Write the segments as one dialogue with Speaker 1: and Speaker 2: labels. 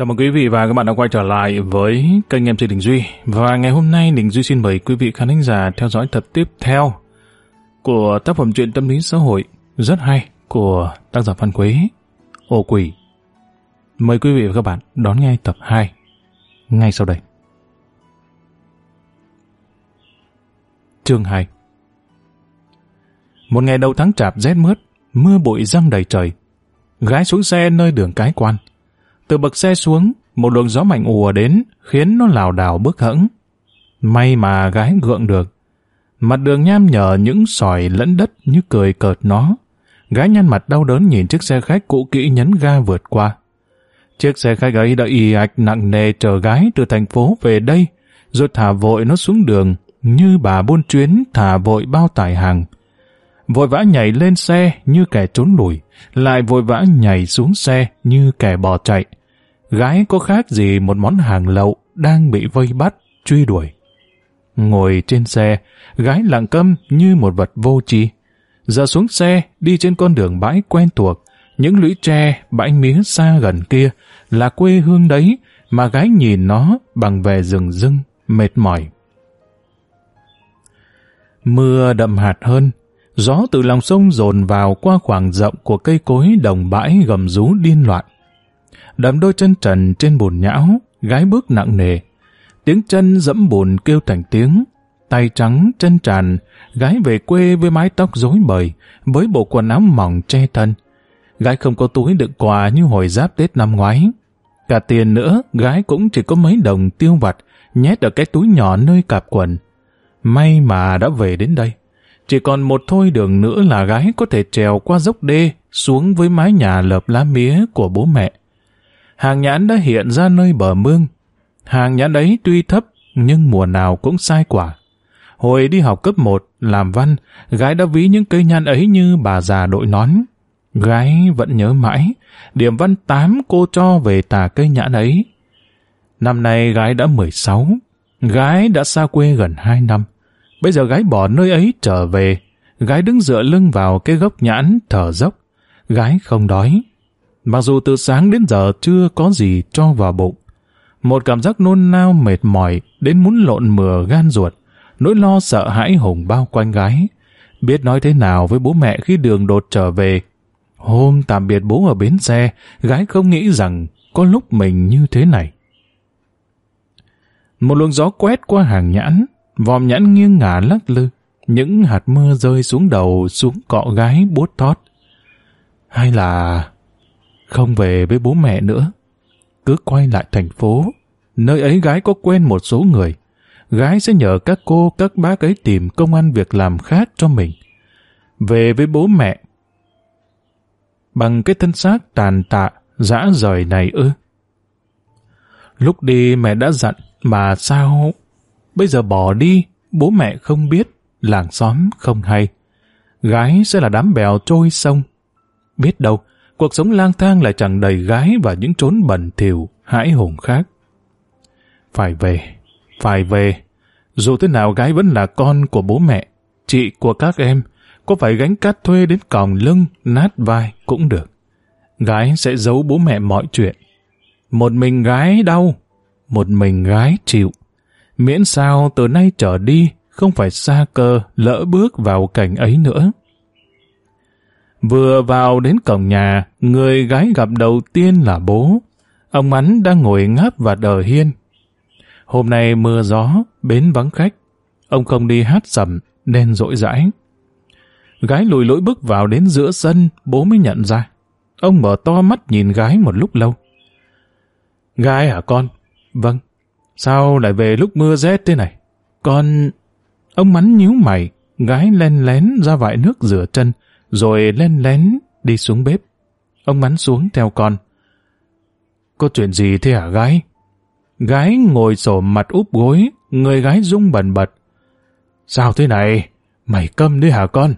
Speaker 1: Chào mừng quý vị và các bạn đã quay trở lại với kênh MC Đình Duy. Và ngày hôm nay Đình Duy xin mời quý vị khán thính giả theo dõi tập tiếp theo của tác phẩm truyện tâm lý xã hội rất hay của tác giả Phan Quế, Ô Quỷ. Mời quý vị và các bạn đón nghe tập 2 ngay sau đây. Chương 2 Một ngày đầu tháng chạp rét mướt, mưa bụi răng đầy trời. Gái xuống xe nơi đường cái quan. Từ bậc xe xuống, một luồng gió mạnh ùa đến, khiến nó lảo đảo bước hẫng. May mà gái gượng được. Mặt đường nham nhở những sỏi lẫn đất như cười cợt nó. Gái nhăn mặt đau đớn nhìn chiếc xe khách cũ kỹ nhấn ga vượt qua. Chiếc xe khách ấy đã y ạch nặng nề chở gái từ thành phố về đây, rồi thả vội nó xuống đường, như bà buôn chuyến thả vội bao tải hàng. Vội vã nhảy lên xe như kẻ trốn lùi, lại vội vã nhảy xuống xe như kẻ bỏ chạy. Gái có khác gì một món hàng lậu đang bị vây bắt, truy đuổi. Ngồi trên xe, gái lặng câm như một vật vô tri. Giờ xuống xe, đi trên con đường bãi quen thuộc, những lũy tre, bãi mía xa gần kia là quê hương đấy mà gái nhìn nó bằng vẻ rừng rưng, mệt mỏi. Mưa đậm hạt hơn, gió từ lòng sông dồn vào qua khoảng rộng của cây cối đồng bãi gầm rú điên loạn đầm đôi chân trần trên bùn nhão, gái bước nặng nề. Tiếng chân dẫm bùn kêu thành tiếng, tay trắng, chân tràn, gái về quê với mái tóc rối bời, với bộ quần áo mỏng che thân. Gái không có túi đựng quà như hồi giáp Tết năm ngoái. Cả tiền nữa, gái cũng chỉ có mấy đồng tiêu vặt, nhét ở cái túi nhỏ nơi cạp quần. May mà đã về đến đây. Chỉ còn một thôi đường nữa là gái có thể trèo qua dốc đê xuống với mái nhà lợp lá mía của bố mẹ. Hàng nhãn đã hiện ra nơi bờ mương. Hàng nhãn ấy tuy thấp nhưng mùa nào cũng sai quả. Hồi đi học cấp 1, làm văn, gái đã ví những cây nhãn ấy như bà già đội nón. Gái vẫn nhớ mãi, điểm văn 8 cô cho về tà cây nhãn ấy. Năm nay gái đã 16, gái đã xa quê gần 2 năm. Bây giờ gái bỏ nơi ấy trở về, gái đứng dựa lưng vào cái gốc nhãn thở dốc. Gái không đói. Mặc dù từ sáng đến giờ chưa có gì cho vào bụng. Một cảm giác nôn nao mệt mỏi đến muốn lộn mửa gan ruột. Nỗi lo sợ hãi hùng bao quanh gái. Biết nói thế nào với bố mẹ khi đường đột trở về. Hôm tạm biệt bố ở bến xe, gái không nghĩ rằng có lúc mình như thế này. Một luồng gió quét qua hàng nhãn, vòm nhãn nghiêng ngả lắc lư. Những hạt mưa rơi xuống đầu xuống cọ gái bút thót. Hay là không về với bố mẹ nữa. Cứ quay lại thành phố, nơi ấy gái có quen một số người. Gái sẽ nhờ các cô, các bác ấy tìm công ăn việc làm khác cho mình. Về với bố mẹ. Bằng cái thân xác tàn tạ, dã rời này ư. Lúc đi mẹ đã dặn, mà sao... Bây giờ bỏ đi, bố mẹ không biết, làng xóm không hay. Gái sẽ là đám bèo trôi sông. Biết đâu, cuộc sống lang thang lại chẳng đầy gái và những trốn bẩn thỉu hãi hùng khác. Phải về, phải về. Dù thế nào gái vẫn là con của bố mẹ, chị của các em, có phải gánh cát thuê đến còng lưng, nát vai cũng được. Gái sẽ giấu bố mẹ mọi chuyện. Một mình gái đau, một mình gái chịu. Miễn sao từ nay trở đi không phải xa cơ lỡ bước vào cảnh ấy nữa. Vừa vào đến cổng nhà, người gái gặp đầu tiên là bố. Ông Mắn đang ngồi ngáp và đờ hiên. Hôm nay mưa gió, bến vắng khách. Ông không đi hát sầm, nên rỗi rãi. Gái lùi lỗi bước vào đến giữa sân, bố mới nhận ra. Ông mở to mắt nhìn gái một lúc lâu. Gái hả con? Vâng. Sao lại về lúc mưa rét thế này? Con... Ông Mắn nhíu mày, gái len lén ra vại nước rửa chân, rồi len lén đi xuống bếp. Ông Mắn xuống theo con. Có chuyện gì thế hả gái? Gái ngồi sổ mặt úp gối, người gái rung bần bật. Sao thế này? Mày câm đấy hả con?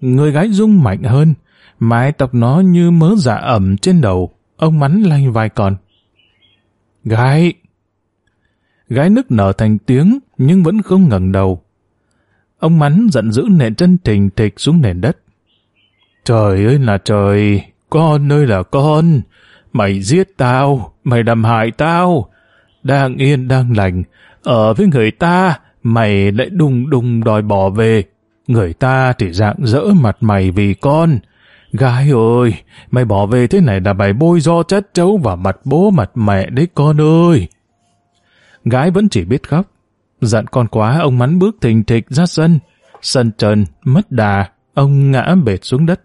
Speaker 1: Người gái rung mạnh hơn, mái tóc nó như mớ dạ ẩm trên đầu. Ông Mắn lanh vai con. Gái! Gái nức nở thành tiếng nhưng vẫn không ngẩng đầu. Ông Mắn giận dữ nện chân thình thịch xuống nền đất. Trời ơi là trời, con ơi là con, mày giết tao, mày đâm hại tao, đang yên đang lành, ở với người ta, mày lại đùng đùng đòi bỏ về. Người ta thì dạng dỡ mặt mày vì con. Gái ơi, mày bỏ về thế này là mày bôi do chất trấu vào mặt bố mặt mẹ đấy con ơi. Gái vẫn chỉ biết khóc. Giận con quá, ông mắn bước thình thịch ra sân. Sân trần, mất đà, ông ngã bệt xuống đất.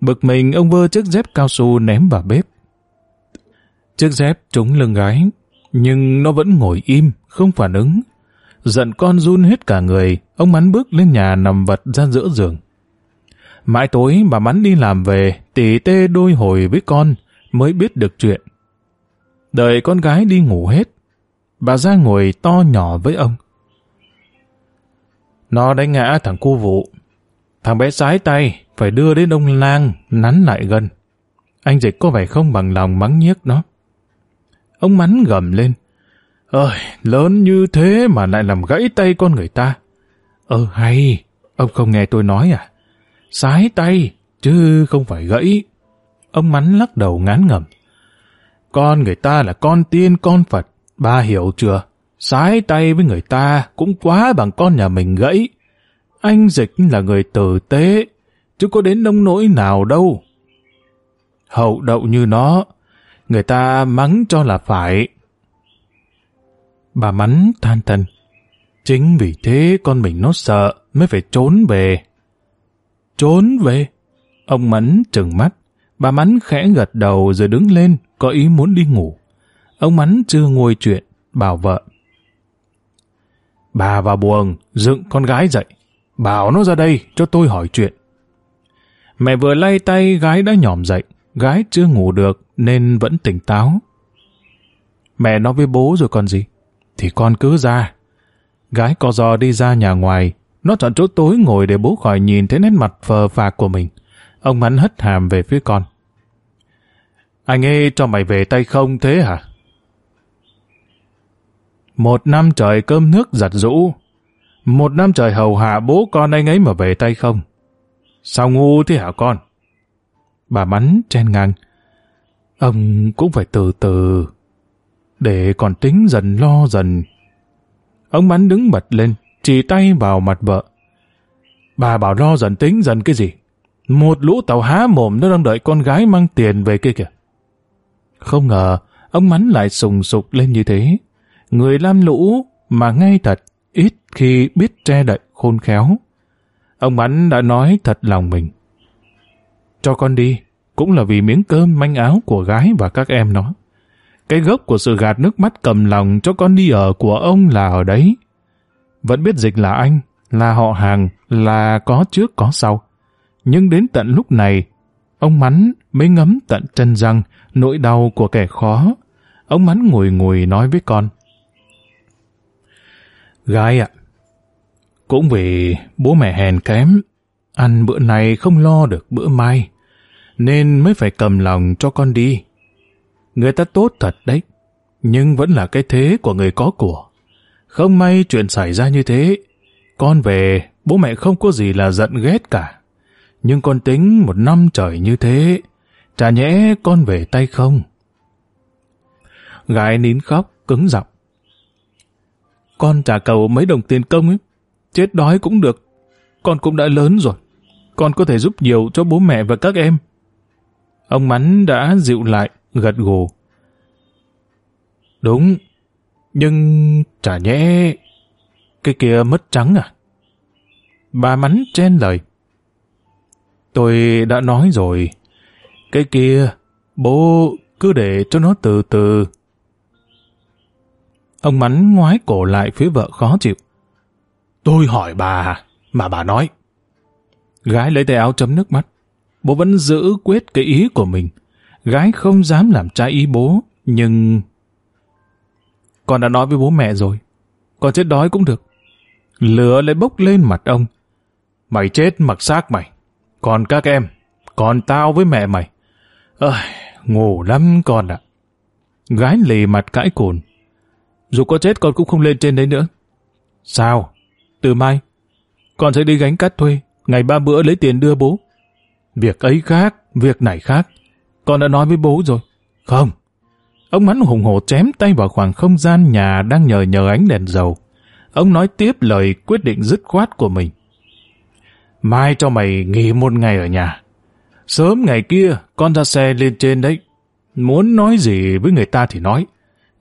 Speaker 1: Bực mình, ông vơ chiếc dép cao su ném vào bếp. Chiếc dép trúng lưng gái, nhưng nó vẫn ngồi im, không phản ứng. Giận con run hết cả người, ông Mắn bước lên nhà nằm vật ra giữa giường. Mãi tối bà Mắn đi làm về, tỉ tê đôi hồi với con, mới biết được chuyện. Đợi con gái đi ngủ hết, bà ra ngồi to nhỏ với ông. Nó đánh ngã thằng cu vụ. Thằng bé sái tay, phải đưa đến ông lang, nắn lại gần. Anh Dịch có vẻ không bằng lòng mắng nhiếc nó. Ông Mắn gầm lên. Ơi, lớn như thế mà lại làm gãy tay con người ta. Ờ hay, ông không nghe tôi nói à? Sái tay, chứ không phải gãy. Ông Mắn lắc đầu ngán ngẩm. Con người ta là con tiên con Phật, ba hiểu chưa? Sái tay với người ta cũng quá bằng con nhà mình gãy. Anh Dịch là người tử tế, chứ có đến nông nỗi nào đâu. Hậu đậu như nó, người ta mắng cho là phải. Bà Mắn than thân. Chính vì thế con mình nó sợ mới phải trốn về. Trốn về? Ông Mắn trừng mắt. Bà Mắn khẽ gật đầu rồi đứng lên, có ý muốn đi ngủ. Ông Mắn chưa ngồi chuyện, bảo vợ. Bà vào buồng, dựng con gái dậy. Bảo nó ra đây cho tôi hỏi chuyện. Mẹ vừa lay tay gái đã nhòm dậy. Gái chưa ngủ được nên vẫn tỉnh táo. Mẹ nói với bố rồi còn gì? Thì con cứ ra. Gái co giò đi ra nhà ngoài. Nó chọn chỗ tối ngồi để bố khỏi nhìn thấy nét mặt phờ phạc của mình. Ông mắn hất hàm về phía con. Anh ấy cho mày về tay không thế hả? Một năm trời cơm nước giặt rũ. Một năm trời hầu hạ bố con anh ấy mà về tay không. Sao ngu thế hả con? Bà mắn chen ngang. Ông cũng phải từ từ, để còn tính dần lo dần. Ông mắn đứng bật lên, chỉ tay vào mặt vợ. Bà bảo lo dần tính dần cái gì? Một lũ tàu há mồm nó đang đợi con gái mang tiền về kia kìa. Không ngờ, ông mắn lại sùng sục lên như thế. Người lam lũ mà ngay thật, ít khi biết che đậy khôn khéo. Ông mắn đã nói thật lòng mình. Cho con đi, cũng là vì miếng cơm manh áo của gái và các em nó. Cái gốc của sự gạt nước mắt cầm lòng cho con đi ở của ông là ở đấy. Vẫn biết dịch là anh, là họ hàng, là có trước có sau. Nhưng đến tận lúc này, ông Mắn mới ngấm tận chân răng nỗi đau của kẻ khó. Ông Mắn ngồi ngồi nói với con. Gái ạ, cũng vì bố mẹ hèn kém, ăn bữa này không lo được bữa mai nên mới phải cầm lòng cho con đi. Người ta tốt thật đấy, nhưng vẫn là cái thế của người có của. Không may chuyện xảy ra như thế, con về, bố mẹ không có gì là giận ghét cả. Nhưng con tính một năm trời như thế, chả nhẽ con về tay không. Gái nín khóc, cứng giọng. Con trả cầu mấy đồng tiền công ấy, chết đói cũng được. Con cũng đã lớn rồi, con có thể giúp nhiều cho bố mẹ và các em. Ông Mắn đã dịu lại, gật gù. Đúng, nhưng chả nhẽ cái kia mất trắng à? Bà Mắn chen lời. Tôi đã nói rồi, cái kia bố cứ để cho nó từ từ. Ông Mắn ngoái cổ lại phía vợ khó chịu. Tôi hỏi bà, mà bà nói. Gái lấy tay áo chấm nước mắt bố vẫn giữ quyết cái ý của mình. Gái không dám làm trái ý bố, nhưng... Con đã nói với bố mẹ rồi, con chết đói cũng được. Lửa lại bốc lên mặt ông. Mày chết mặc xác mày, còn các em, còn tao với mẹ mày. Ơi, ngủ lắm con ạ. Gái lì mặt cãi cồn. Dù có chết con cũng không lên trên đấy nữa. Sao? Từ mai? con sẽ đi gánh cát thuê, ngày ba bữa lấy tiền đưa bố. Việc ấy khác, việc này khác. Con đã nói với bố rồi. Không. Ông hắn hùng hổ chém tay vào khoảng không gian nhà đang nhờ nhờ ánh đèn dầu. Ông nói tiếp lời quyết định dứt khoát của mình. Mai cho mày nghỉ một ngày ở nhà. Sớm ngày kia, con ra xe lên trên đấy. Muốn nói gì với người ta thì nói.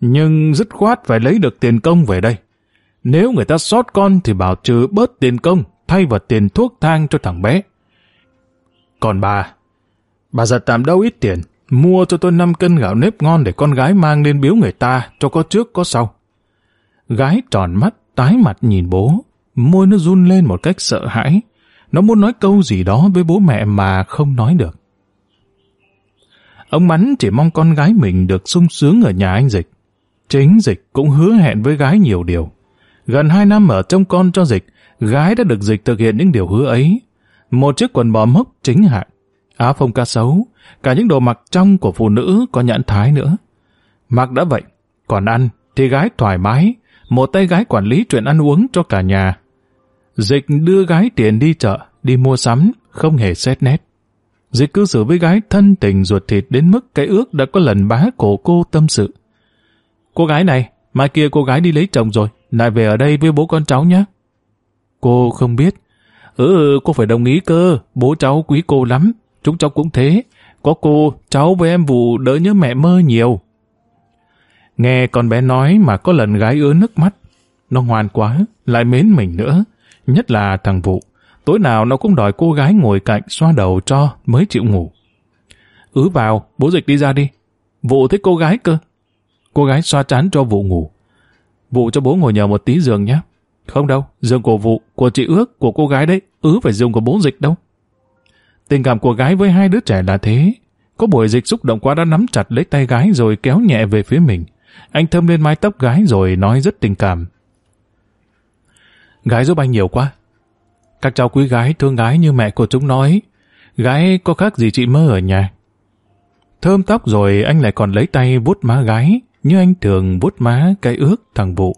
Speaker 1: Nhưng dứt khoát phải lấy được tiền công về đây. Nếu người ta sót con thì bảo trừ bớt tiền công thay vào tiền thuốc thang cho thằng bé. Còn bà, bà giật tạm đâu ít tiền, mua cho tôi 5 cân gạo nếp ngon để con gái mang lên biếu người ta cho có trước có sau. Gái tròn mắt, tái mặt nhìn bố, môi nó run lên một cách sợ hãi. Nó muốn nói câu gì đó với bố mẹ mà không nói được. Ông Mắn chỉ mong con gái mình được sung sướng ở nhà anh Dịch. Chính Dịch cũng hứa hẹn với gái nhiều điều. Gần hai năm ở trông con cho Dịch, gái đã được Dịch thực hiện những điều hứa ấy. Một chiếc quần bò mốc chính hạng, áo phông ca sấu, cả những đồ mặc trong của phụ nữ có nhãn thái nữa. Mặc đã vậy, còn ăn thì gái thoải mái, một tay gái quản lý chuyện ăn uống cho cả nhà. Dịch đưa gái tiền đi chợ, đi mua sắm, không hề xét nét. Dịch cư xử với gái thân tình ruột thịt đến mức cái ước đã có lần bá cổ cô tâm sự. Cô gái này, mai kia cô gái đi lấy chồng rồi, lại về ở đây với bố con cháu nhé. Cô không biết. Ừ, cô phải đồng ý cơ, bố cháu quý cô lắm, chúng cháu cũng thế. Có cô, cháu với em vụ đỡ nhớ mẹ mơ nhiều. Nghe con bé nói mà có lần gái ứa nước mắt. Nó ngoan quá, lại mến mình nữa. Nhất là thằng Vụ. Tối nào nó cũng đòi cô gái ngồi cạnh xoa đầu cho mới chịu ngủ. Ứ vào, bố dịch đi ra đi. Vụ thích cô gái cơ. Cô gái xoa chán cho Vụ ngủ. Vụ cho bố ngồi nhờ một tí giường nhé. Không đâu, giường của Vụ, của chị ước, của cô gái đấy, ứ phải dùng của bố dịch đâu. Tình cảm của gái với hai đứa trẻ là thế. Có buổi dịch xúc động quá đã nắm chặt lấy tay gái rồi kéo nhẹ về phía mình. Anh thơm lên mái tóc gái rồi nói rất tình cảm. Gái giúp anh nhiều quá. Các cháu quý gái thương gái như mẹ của chúng nói. Gái có khác gì chị mơ ở nhà. Thơm tóc rồi anh lại còn lấy tay vuốt má gái như anh thường vuốt má cái ước thằng vụ.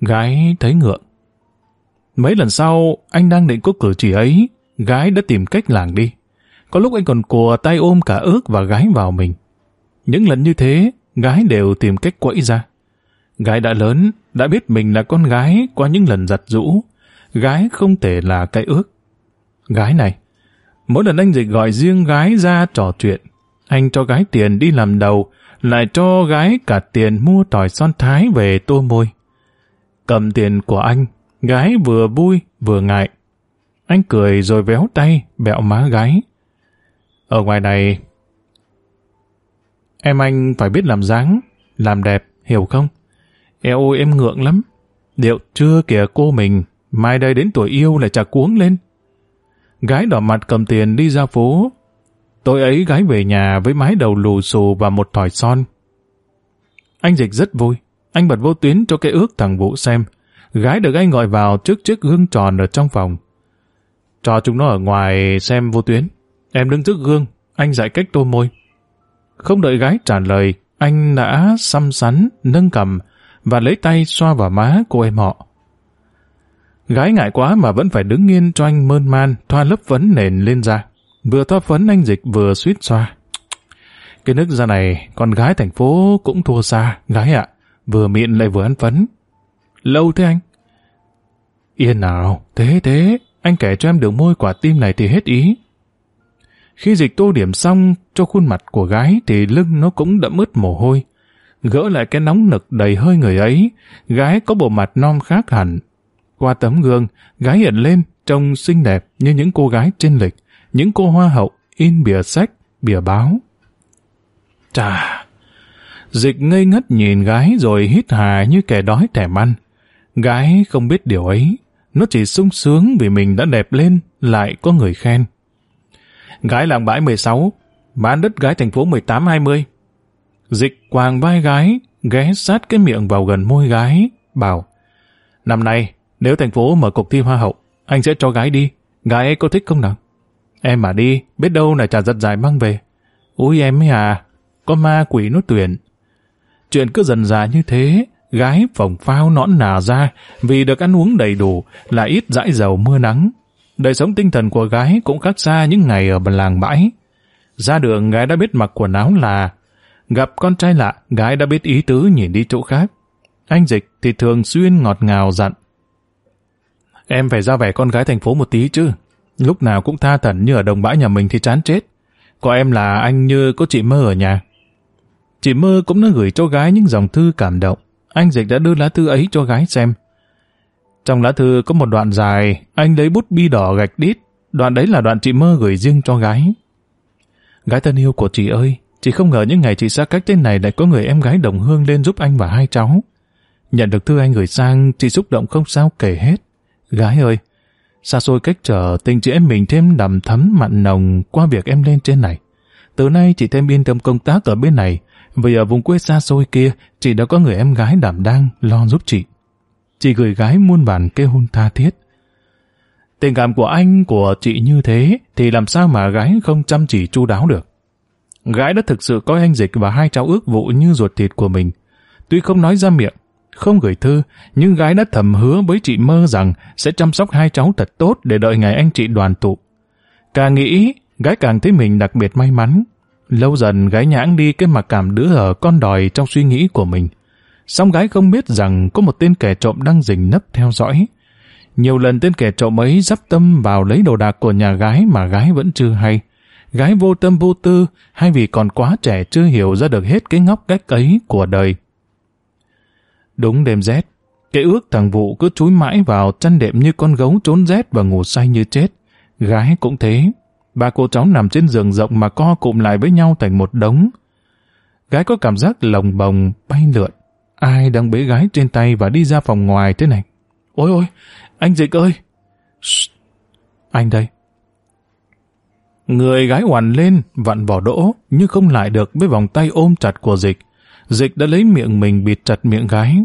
Speaker 1: Gái thấy ngượng. Mấy lần sau, anh đang định có cử chỉ ấy, gái đã tìm cách làng đi. Có lúc anh còn cùa tay ôm cả ước và gái vào mình. Những lần như thế, gái đều tìm cách quẫy ra. Gái đã lớn, đã biết mình là con gái qua những lần giặt rũ. Gái không thể là cái ước. Gái này, mỗi lần anh dịch gọi riêng gái ra trò chuyện, anh cho gái tiền đi làm đầu, lại cho gái cả tiền mua tỏi son thái về tô môi. Cầm tiền của anh, gái vừa vui vừa ngại. Anh cười rồi véo tay, bẹo má gái. Ở ngoài này, em anh phải biết làm dáng, làm đẹp, hiểu không? Eo ôi em ngượng lắm. Điệu chưa kìa cô mình, mai đây đến tuổi yêu lại chả cuống lên. Gái đỏ mặt cầm tiền đi ra phố. Tối ấy gái về nhà với mái đầu lù xù và một thỏi son. Anh Dịch rất vui. Anh bật vô tuyến cho cái ước thằng Vũ xem. Gái được anh gọi vào trước chiếc gương tròn ở trong phòng. Cho chúng nó ở ngoài xem vô tuyến. Em đứng trước gương, anh dạy cách tô môi. Không đợi gái trả lời, anh đã xăm sắn, nâng cầm và lấy tay xoa vào má cô em họ. Gái ngại quá mà vẫn phải đứng nghiêng cho anh mơn man thoa lớp phấn nền lên da. Vừa thoa phấn anh dịch vừa suýt xoa. Cái nước da này, con gái thành phố cũng thua xa, gái ạ. vừa miệng lại vừa ăn phấn. Lâu thế anh? Yên nào, thế thế, anh kể cho em đường môi quả tim này thì hết ý. Khi dịch tô điểm xong cho khuôn mặt của gái thì lưng nó cũng đẫm ướt mồ hôi. Gỡ lại cái nóng nực đầy hơi người ấy, gái có bộ mặt non khác hẳn. Qua tấm gương, gái hiện lên trông xinh đẹp như những cô gái trên lịch, những cô hoa hậu in bìa sách, bìa báo. Chà! Dịch ngây ngất nhìn gái rồi hít hà như kẻ đói thèm ăn. Gái không biết điều ấy, nó chỉ sung sướng vì mình đã đẹp lên, lại có người khen. Gái làng bãi 16, bán đất gái thành phố 18-20. Dịch quàng vai gái, ghé sát cái miệng vào gần môi gái, bảo Năm nay, nếu thành phố mở cuộc thi hoa hậu, anh sẽ cho gái đi. Gái ấy có thích không nào? Em mà đi, biết đâu là trả giật dài mang về. Ôi em ấy à, có ma quỷ nốt tuyển. Chuyện cứ dần dà như thế, gái phồng phao nõn nà ra vì được ăn uống đầy đủ, là ít dãi dầu mưa nắng. Đời sống tinh thần của gái cũng khác xa những ngày ở làng bãi. Ra đường gái đã biết mặc quần áo là gặp con trai lạ, gái đã biết ý tứ nhìn đi chỗ khác. Anh Dịch thì thường xuyên ngọt ngào dặn. Em phải ra vẻ con gái thành phố một tí chứ. Lúc nào cũng tha thẩn như ở đồng bãi nhà mình thì chán chết. Có em là anh như có chị mơ ở nhà. Chị mơ cũng đã gửi cho gái những dòng thư cảm động. Anh Dịch đã đưa lá thư ấy cho gái xem. Trong lá thư có một đoạn dài, anh lấy bút bi đỏ gạch đít. Đoạn đấy là đoạn chị mơ gửi riêng cho gái. Gái thân yêu của chị ơi, chị không ngờ những ngày chị xa cách thế này lại có người em gái đồng hương lên giúp anh và hai cháu. Nhận được thư anh gửi sang, chị xúc động không sao kể hết. Gái ơi, xa xôi cách trở tình chị em mình thêm đầm thấm mặn nồng qua việc em lên trên này. Từ nay chị thêm yên tâm công tác ở bên này, vì ở vùng quê xa xôi kia, chị đã có người em gái đảm đang lo giúp chị. Chị gửi gái muôn bản kêu hôn tha thiết. Tình cảm của anh, của chị như thế, thì làm sao mà gái không chăm chỉ chu đáo được. Gái đã thực sự coi anh Dịch và hai cháu ước vụ như ruột thịt của mình. Tuy không nói ra miệng, không gửi thư, nhưng gái đã thầm hứa với chị mơ rằng sẽ chăm sóc hai cháu thật tốt để đợi ngày anh chị đoàn tụ. Càng nghĩ, gái càng thấy mình đặc biệt may mắn. Lâu dần gái nhãng đi cái mặc cảm đứa ở con đòi trong suy nghĩ của mình. Xong gái không biết rằng có một tên kẻ trộm đang rình nấp theo dõi. Nhiều lần tên kẻ trộm ấy dắp tâm vào lấy đồ đạc của nhà gái mà gái vẫn chưa hay. Gái vô tâm vô tư hay vì còn quá trẻ chưa hiểu ra được hết cái ngóc cách ấy của đời. Đúng đêm rét, cái ước thằng Vụ cứ chúi mãi vào chăn đệm như con gấu trốn rét và ngủ say như chết. Gái cũng thế. Ba cô cháu nằm trên giường rộng mà co cụm lại với nhau thành một đống. Gái có cảm giác lồng bồng, bay lượn. Ai đang bế gái trên tay và đi ra phòng ngoài thế này? Ôi ôi, anh Dịch ơi! Shh, anh đây. Người gái hoàn lên, vặn bỏ đỗ, nhưng không lại được với vòng tay ôm chặt của Dịch. Dịch đã lấy miệng mình bịt chặt miệng gái.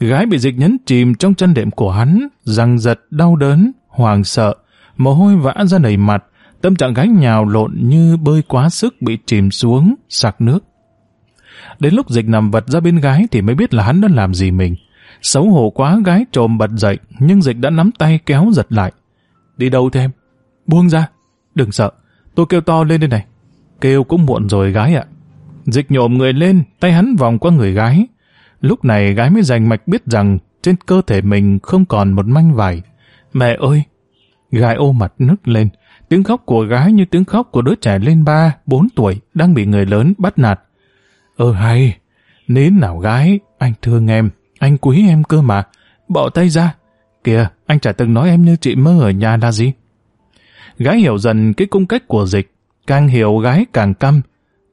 Speaker 1: Gái bị dịch nhấn chìm trong chân đệm của hắn, răng giật, đau đớn, hoàng sợ, mồ hôi vã ra đầy mặt, tâm trạng gái nhào lộn như bơi quá sức bị chìm xuống, sạc nước. Đến lúc dịch nằm vật ra bên gái thì mới biết là hắn đã làm gì mình. Xấu hổ quá gái trồm bật dậy, nhưng dịch đã nắm tay kéo giật lại. Đi đâu thêm? Buông ra. Đừng sợ. Tôi kêu to lên đây này. Kêu cũng muộn rồi gái ạ. Dịch nhộm người lên, tay hắn vòng qua người gái. Lúc này gái mới rành mạch biết rằng trên cơ thể mình không còn một manh vải. Mẹ ơi! Gái ô mặt nức lên. Tiếng khóc của gái như tiếng khóc của đứa trẻ lên ba, bốn tuổi đang bị người lớn bắt nạt. Ơ hay! Nín nào gái, anh thương em, anh quý em cơ mà. Bỏ tay ra. Kìa, anh chả từng nói em như chị mơ ở nhà là gì. Gái hiểu dần cái cung cách của dịch. Càng hiểu gái càng căm,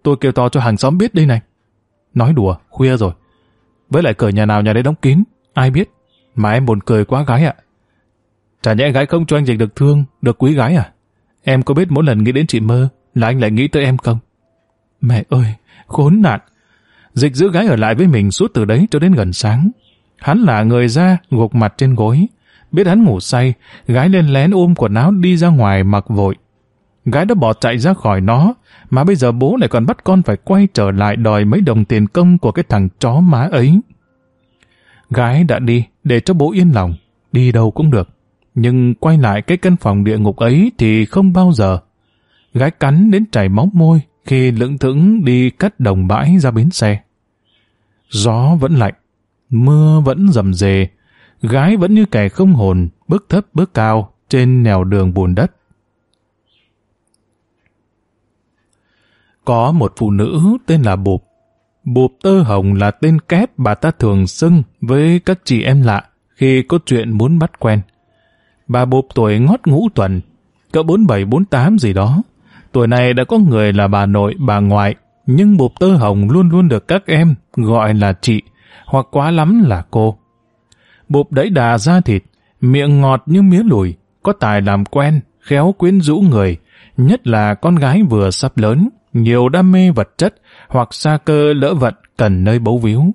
Speaker 1: Tôi kêu to cho hàng xóm biết đây này. Nói đùa, khuya rồi. Với lại cửa nhà nào nhà đấy đóng kín, ai biết. Mà em buồn cười quá gái ạ. Chả nhẽ gái không cho anh dịch được thương, được quý gái à? Em có biết mỗi lần nghĩ đến chị mơ là anh lại nghĩ tới em không? Mẹ ơi, khốn nạn. Dịch giữ gái ở lại với mình suốt từ đấy cho đến gần sáng. Hắn là người ra, gục mặt trên gối. Biết hắn ngủ say, gái lên lén ôm quần áo đi ra ngoài mặc vội. Gái đã bỏ chạy ra khỏi nó, mà bây giờ bố lại còn bắt con phải quay trở lại đòi mấy đồng tiền công của cái thằng chó má ấy. Gái đã đi, để cho bố yên lòng, đi đâu cũng được. Nhưng quay lại cái căn phòng địa ngục ấy thì không bao giờ. Gái cắn đến chảy máu môi khi lững thững đi cắt đồng bãi ra bến xe. Gió vẫn lạnh, mưa vẫn rầm rề, gái vẫn như kẻ không hồn, bước thấp bước cao trên nẻo đường bùn đất. Có một phụ nữ tên là Bụp. Bụp tơ hồng là tên kép bà ta thường xưng với các chị em lạ khi có chuyện muốn bắt quen. Bà Bụp tuổi ngót ngũ tuần, cỡ 47-48 gì đó. Tuổi này đã có người là bà nội, bà ngoại, nhưng Bụp tơ hồng luôn luôn được các em gọi là chị, hoặc quá lắm là cô. Bụp đẩy đà ra thịt, miệng ngọt như mía lùi, có tài làm quen, khéo quyến rũ người, nhất là con gái vừa sắp lớn, nhiều đam mê vật chất hoặc xa cơ lỡ vận cần nơi bấu víu.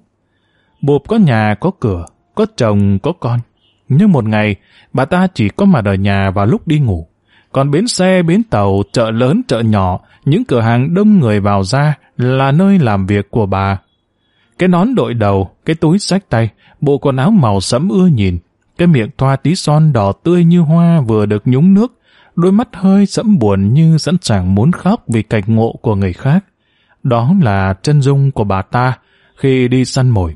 Speaker 1: Bụp có nhà, có cửa, có chồng, có con. Nhưng một ngày, bà ta chỉ có mặt ở nhà vào lúc đi ngủ. Còn bến xe, bến tàu, chợ lớn, chợ nhỏ, những cửa hàng đông người vào ra là nơi làm việc của bà. Cái nón đội đầu, cái túi sách tay, bộ quần áo màu sẫm ưa nhìn, cái miệng thoa tí son đỏ tươi như hoa vừa được nhúng nước, đôi mắt hơi sẫm buồn như sẵn sàng muốn khóc vì cảnh ngộ của người khác. Đó là chân dung của bà ta khi đi săn mồi.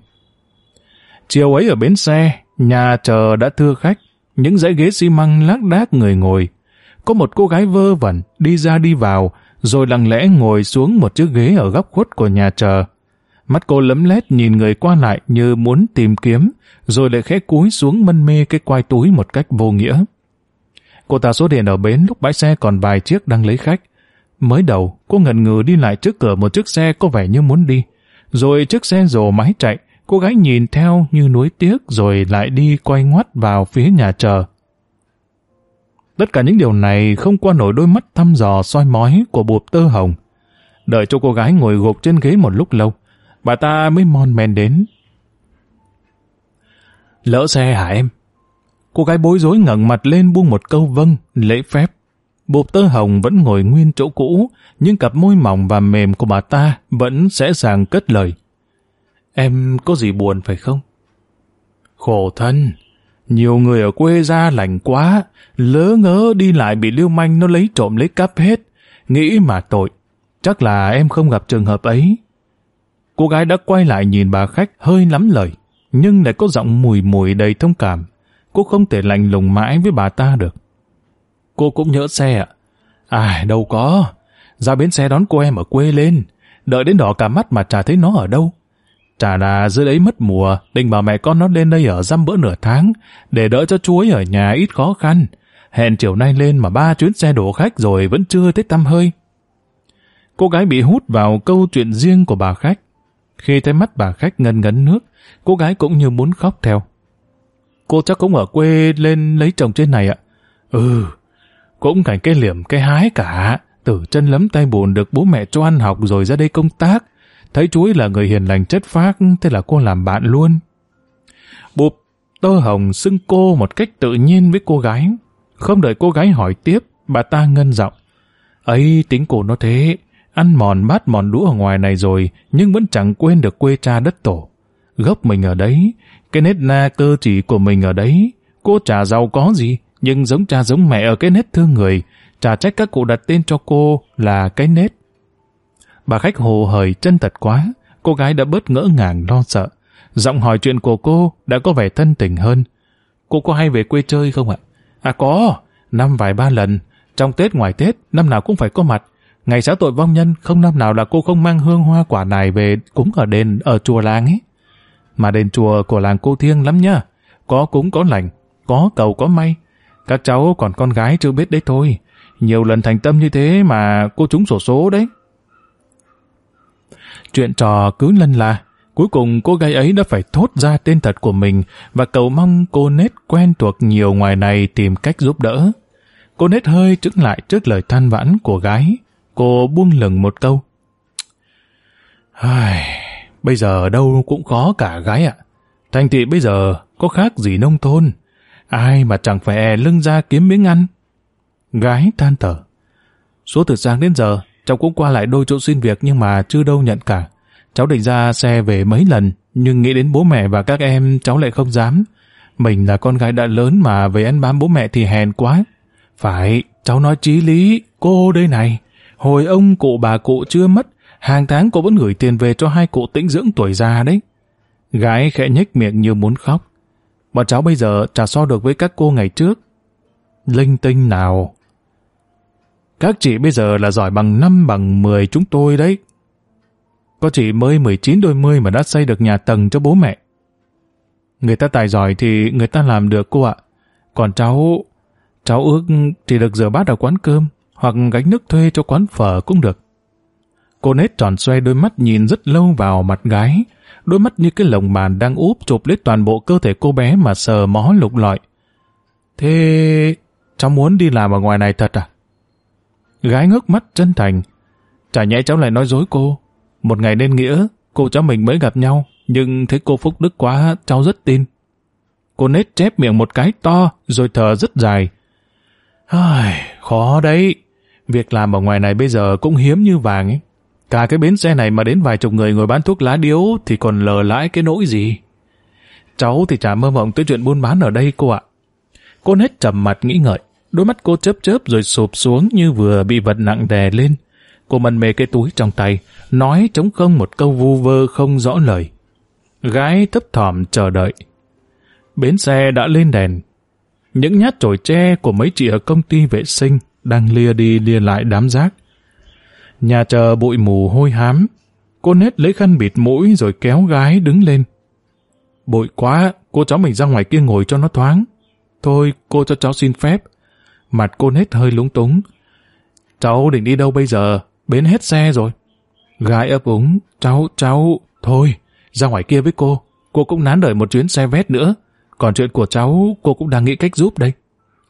Speaker 1: Chiều ấy ở bến xe, nhà chờ đã thưa khách, những dãy ghế xi măng lác đác người ngồi. Có một cô gái vơ vẩn đi ra đi vào, rồi lặng lẽ ngồi xuống một chiếc ghế ở góc khuất của nhà chờ. Mắt cô lấm lét nhìn người qua lại như muốn tìm kiếm, rồi lại khẽ cúi xuống mân mê cái quai túi một cách vô nghĩa. Cô ta số điện ở bến lúc bãi xe còn vài chiếc đang lấy khách. Mới đầu, cô ngần ngừ đi lại trước cửa một chiếc xe có vẻ như muốn đi. Rồi chiếc xe rồ máy chạy, cô gái nhìn theo như nuối tiếc rồi lại đi quay ngoắt vào phía nhà chờ. Tất cả những điều này không qua nổi đôi mắt thăm dò soi mói của bụp tơ hồng. Đợi cho cô gái ngồi gục trên ghế một lúc lâu, bà ta mới mon men đến. Lỡ xe hả em? Cô gái bối rối ngẩng mặt lên buông một câu vâng, lễ phép. Bụp tơ hồng vẫn ngồi nguyên chỗ cũ, nhưng cặp môi mỏng và mềm của bà ta vẫn sẽ sàng cất lời. Em có gì buồn phải không? Khổ thân, nhiều người ở quê ra lành quá, lỡ ngớ đi lại bị lưu manh nó lấy trộm lấy cắp hết. Nghĩ mà tội, chắc là em không gặp trường hợp ấy. Cô gái đã quay lại nhìn bà khách hơi lắm lời, nhưng lại có giọng mùi mùi đầy thông cảm. Cô không thể lạnh lùng mãi với bà ta được. Cô cũng nhớ xe ạ. À, đâu có. Ra bến xe đón cô em ở quê lên. Đợi đến đỏ cả mắt mà chả thấy nó ở đâu. Chả là dưới đấy mất mùa, định bảo mẹ con nó lên đây ở dăm bữa nửa tháng, để đỡ cho chú ấy ở nhà ít khó khăn. Hẹn chiều nay lên mà ba chuyến xe đổ khách rồi vẫn chưa thấy tăm hơi. Cô gái bị hút vào câu chuyện riêng của bà khách. Khi thấy mắt bà khách ngân ngấn nước, cô gái cũng như muốn khóc theo. Cô chắc cũng ở quê lên lấy chồng trên này ạ. Ừ, cũng cảnh cái liềm cái hái cả. Từ chân lấm tay bùn được bố mẹ cho ăn học rồi ra đây công tác. Thấy chuối là người hiền lành chất phác, thế là cô làm bạn luôn. Bụp, tơ hồng xưng cô một cách tự nhiên với cô gái. Không đợi cô gái hỏi tiếp, bà ta ngân giọng. ấy tính cô nó thế, ăn mòn bát mòn đũa ở ngoài này rồi, nhưng vẫn chẳng quên được quê cha đất tổ. Gốc mình ở đấy, cái nét na cơ chỉ của mình ở đấy. Cô chả giàu có gì, nhưng giống cha giống mẹ ở cái nét thương người. Chả trách các cụ đặt tên cho cô là cái nét. Bà khách hồ hời chân thật quá, cô gái đã bớt ngỡ ngàng lo sợ. Giọng hỏi chuyện của cô đã có vẻ thân tình hơn. Cô có hay về quê chơi không ạ? À có, năm vài ba lần. Trong Tết ngoài Tết, năm nào cũng phải có mặt. Ngày xã tội vong nhân, không năm nào là cô không mang hương hoa quả này về cúng ở đền, ở chùa làng ấy. Mà đền chùa của làng cô thiêng lắm nhá. Có cúng có lành, có cầu có may. Các cháu còn con gái chưa biết đấy thôi. Nhiều lần thành tâm như thế mà cô trúng sổ số đấy. Chuyện trò cứ lân la. Cuối cùng cô gái ấy đã phải thốt ra tên thật của mình và cầu mong cô nết quen thuộc nhiều ngoài này tìm cách giúp đỡ. Cô nết hơi trứng lại trước lời than vãn của gái. Cô buông lừng một câu. Ai... Bây giờ đâu cũng có cả gái ạ. Thành thị bây giờ có khác gì nông thôn. Ai mà chẳng phải e lưng ra kiếm miếng ăn. Gái than thở. Số từ sáng đến giờ, cháu cũng qua lại đôi chỗ xin việc nhưng mà chưa đâu nhận cả. Cháu định ra xe về mấy lần, nhưng nghĩ đến bố mẹ và các em cháu lại không dám. Mình là con gái đã lớn mà về ăn bám bố mẹ thì hèn quá. Phải, cháu nói chí lý, cô đây này. Hồi ông cụ bà cụ chưa mất, hàng tháng cô vẫn gửi tiền về cho hai cụ tĩnh dưỡng tuổi già đấy. Gái khẽ nhếch miệng như muốn khóc. Bọn cháu bây giờ chả so được với các cô ngày trước. Linh tinh nào. Các chị bây giờ là giỏi bằng 5 bằng 10 chúng tôi đấy. Có chị mới 19 đôi mươi mà đã xây được nhà tầng cho bố mẹ. Người ta tài giỏi thì người ta làm được cô ạ. Còn cháu, cháu ước chỉ được rửa bát ở quán cơm hoặc gánh nước thuê cho quán phở cũng được. Cô nết tròn xoay đôi mắt nhìn rất lâu vào mặt gái, đôi mắt như cái lồng bàn đang úp chụp lấy toàn bộ cơ thể cô bé mà sờ mó lục lọi. Thế cháu muốn đi làm ở ngoài này thật à? Gái ngước mắt chân thành. Chả nhẽ cháu lại nói dối cô. Một ngày nên nghĩa, cô cháu mình mới gặp nhau, nhưng thấy cô phúc đức quá, cháu rất tin. Cô nết chép miệng một cái to, rồi thở rất dài. Ai, khó đấy. Việc làm ở ngoài này bây giờ cũng hiếm như vàng ấy. Cả cái bến xe này mà đến vài chục người ngồi bán thuốc lá điếu thì còn lờ lãi cái nỗi gì. Cháu thì chả mơ mộng tới chuyện buôn bán ở đây cô ạ. Cô hết trầm mặt nghĩ ngợi, đôi mắt cô chớp chớp rồi sụp xuống như vừa bị vật nặng đè lên. Cô mần mê cái túi trong tay, nói trống không một câu vu vơ không rõ lời. Gái thấp thỏm chờ đợi. Bến xe đã lên đèn. Những nhát chổi tre của mấy chị ở công ty vệ sinh đang lia đi lia lại đám rác. Nhà chờ bụi mù hôi hám. Cô nết lấy khăn bịt mũi rồi kéo gái đứng lên. Bụi quá, cô cháu mình ra ngoài kia ngồi cho nó thoáng. Thôi, cô cho cháu xin phép. Mặt cô nết hơi lúng túng. Cháu định đi đâu bây giờ? Bến hết xe rồi. Gái ấp úng, cháu, cháu, thôi, ra ngoài kia với cô. Cô cũng nán đợi một chuyến xe vét nữa. Còn chuyện của cháu, cô cũng đang nghĩ cách giúp đây.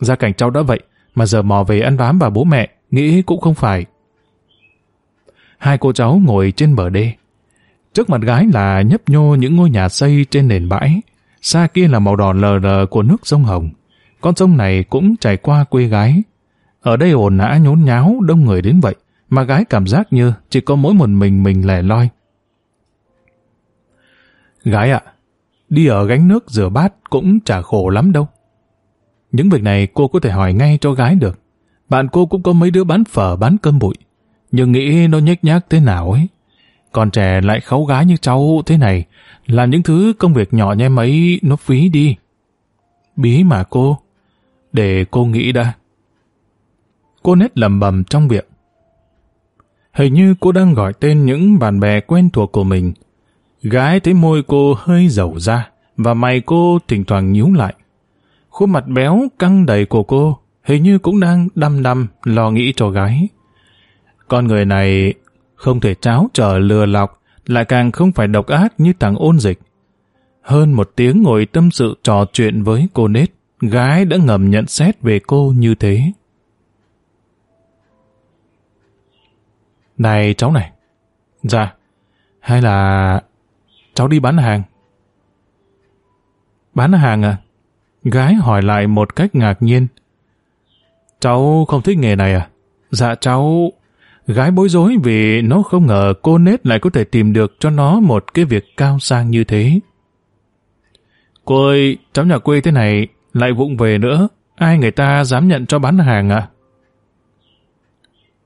Speaker 1: Gia cảnh cháu đã vậy, mà giờ mò về ăn bám bà bố mẹ, nghĩ cũng không phải. Hai cô cháu ngồi trên bờ đê. Trước mặt gái là nhấp nhô những ngôi nhà xây trên nền bãi. Xa kia là màu đỏ lờ lờ của nước sông Hồng. Con sông này cũng chảy qua quê gái. Ở đây ồn ào nhốn nháo đông người đến vậy, mà gái cảm giác như chỉ có mỗi một mình mình lẻ loi. Gái ạ, đi ở gánh nước rửa bát cũng chả khổ lắm đâu. Những việc này cô có thể hỏi ngay cho gái được. Bạn cô cũng có mấy đứa bán phở bán cơm bụi. Nhưng nghĩ nó nhếch nhác thế nào ấy. Còn trẻ lại khấu gái như cháu thế này, làm những thứ công việc nhỏ nhem ấy nó phí đi. Bí mà cô, để cô nghĩ đã. Cô nét lầm bầm trong việc. Hình như cô đang gọi tên những bạn bè quen thuộc của mình. Gái thấy môi cô hơi dầu ra, và mày cô thỉnh thoảng nhíu lại. Khuôn mặt béo căng đầy của cô hình như cũng đang đăm đăm lo nghĩ cho gái. Con người này không thể cháo trở lừa lọc, lại càng không phải độc ác như thằng ôn dịch. Hơn một tiếng ngồi tâm sự trò chuyện với cô nết, gái đã ngầm nhận xét về cô như thế. Này cháu này. Dạ. Hay là cháu đi bán hàng? Bán hàng à? Gái hỏi lại một cách ngạc nhiên. Cháu không thích nghề này à? Dạ cháu... Gái bối rối vì nó không ngờ cô nết lại có thể tìm được cho nó một cái việc cao sang như thế. Cô ơi, cháu nhà quê thế này, lại vụng về nữa, ai người ta dám nhận cho bán hàng à?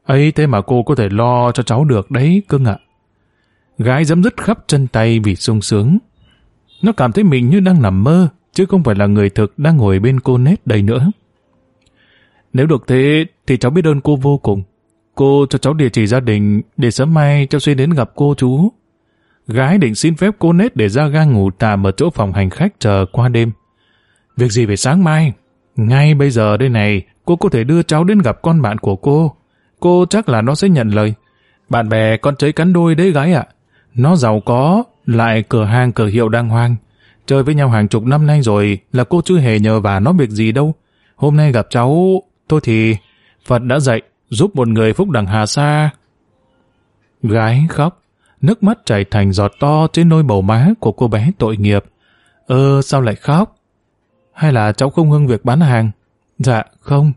Speaker 1: ấy thế mà cô có thể lo cho cháu được đấy, cưng ạ. Gái dấm dứt khắp chân tay vì sung sướng. Nó cảm thấy mình như đang nằm mơ, chứ không phải là người thực đang ngồi bên cô nết đây nữa. Nếu được thế, thì cháu biết ơn cô vô cùng. Cô cho cháu địa chỉ gia đình để sớm mai cháu suy đến gặp cô chú. Gái định xin phép cô nết để ra ga ngủ tạm ở chỗ phòng hành khách chờ qua đêm. Việc gì về sáng mai? Ngay bây giờ đây này, cô có thể đưa cháu đến gặp con bạn của cô. Cô chắc là nó sẽ nhận lời. Bạn bè con chơi cắn đôi đấy gái ạ. Nó giàu có, lại cửa hàng cửa hiệu đang hoang. Chơi với nhau hàng chục năm nay rồi là cô chưa hề nhờ và nó việc gì đâu. Hôm nay gặp cháu, tôi thì Phật đã dạy giúp một người phúc đẳng hà xa. Gái khóc, nước mắt chảy thành giọt to trên nôi bầu má của cô bé tội nghiệp. Ơ, sao lại khóc? Hay là cháu không hưng việc bán hàng? Dạ, không.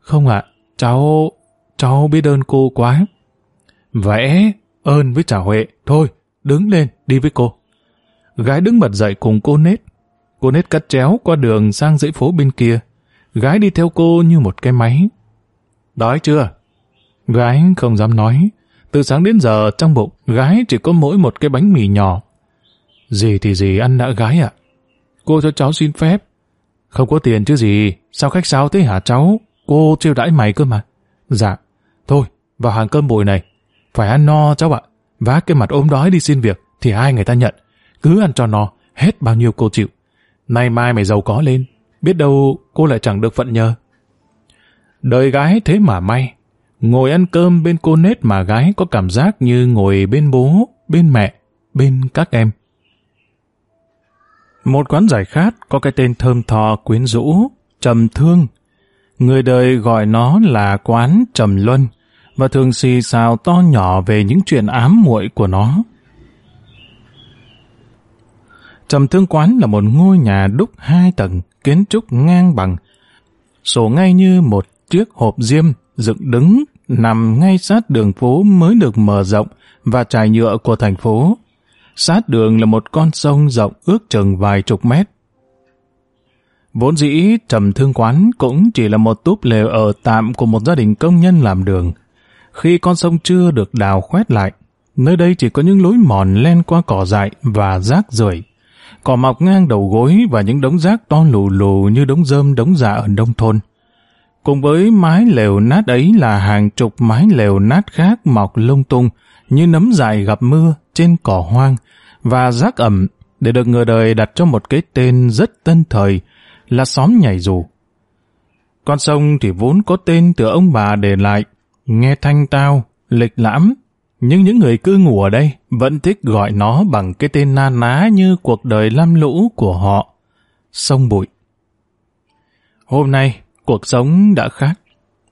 Speaker 1: Không ạ, cháu... cháu biết ơn cô quá. Vẽ, ơn với trả huệ. Thôi, đứng lên, đi với cô. Gái đứng bật dậy cùng cô nết. Cô nết cắt chéo qua đường sang dãy phố bên kia. Gái đi theo cô như một cái máy. Đói chưa? Gái không dám nói. Từ sáng đến giờ trong bụng, gái chỉ có mỗi một cái bánh mì nhỏ. Gì thì gì ăn đã gái ạ. Cô cho cháu xin phép. Không có tiền chứ gì, sao khách sao thế hả cháu? Cô chiêu đãi mày cơ mà. Dạ, thôi, vào hàng cơm bụi này. Phải ăn no cháu ạ. Vác cái mặt ốm đói đi xin việc, thì ai người ta nhận. Cứ ăn cho no, hết bao nhiêu cô chịu. Nay mai mày giàu có lên, biết đâu cô lại chẳng được phận nhờ. Đời gái thế mà may. Ngồi ăn cơm bên cô nết mà gái có cảm giác như ngồi bên bố, bên mẹ, bên các em. Một quán giải khát có cái tên thơm thò quyến rũ, trầm thương. Người đời gọi nó là quán trầm luân và thường xì xào to nhỏ về những chuyện ám muội của nó. Trầm thương quán là một ngôi nhà đúc hai tầng, kiến trúc ngang bằng, sổ ngay như một chiếc hộp diêm dựng đứng nằm ngay sát đường phố mới được mở rộng và trải nhựa của thành phố. Sát đường là một con sông rộng ước chừng vài chục mét. Vốn dĩ trầm thương quán cũng chỉ là một túp lều ở tạm của một gia đình công nhân làm đường. Khi con sông chưa được đào khoét lại, nơi đây chỉ có những lối mòn len qua cỏ dại và rác rưởi cỏ mọc ngang đầu gối và những đống rác to lù lù như đống rơm đống dạ ở nông thôn. Cùng với mái lều nát ấy là hàng chục mái lều nát khác mọc lung tung như nấm dài gặp mưa trên cỏ hoang và rác ẩm để được người đời đặt cho một cái tên rất tân thời là xóm nhảy dù. Con sông thì vốn có tên từ ông bà để lại, nghe thanh tao, lịch lãm, nhưng những người cư ngụ ở đây vẫn thích gọi nó bằng cái tên na ná như cuộc đời lam lũ của họ. Sông bụi. Hôm nay, cuộc sống đã khác.